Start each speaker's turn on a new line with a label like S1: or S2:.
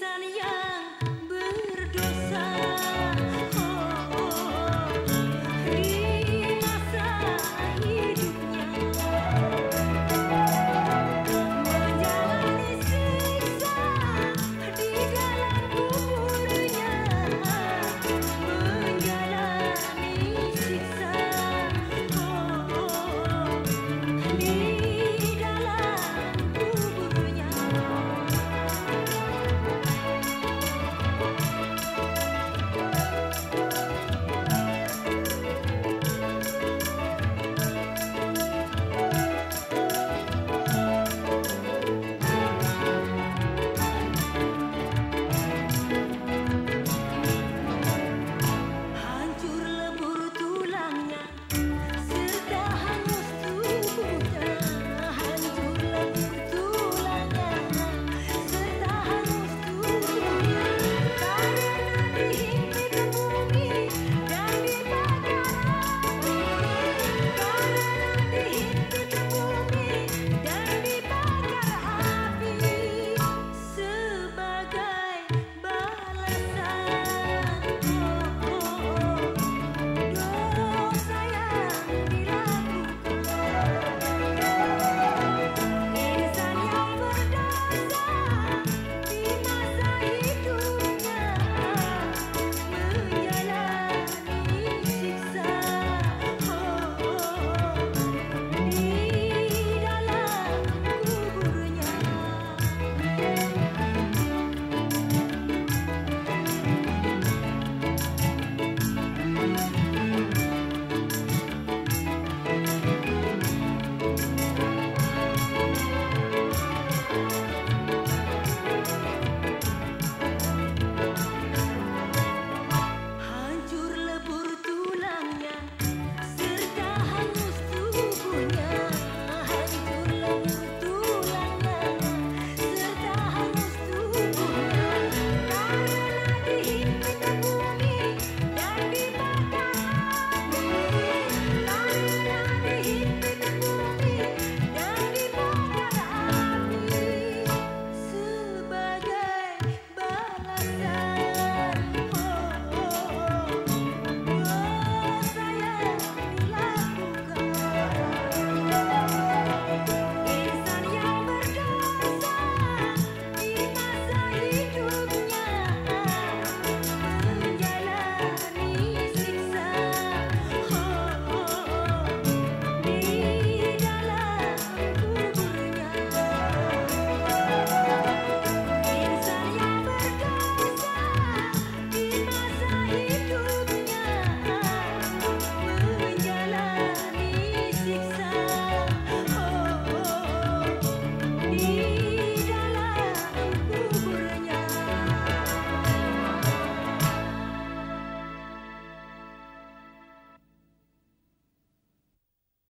S1: sunny young.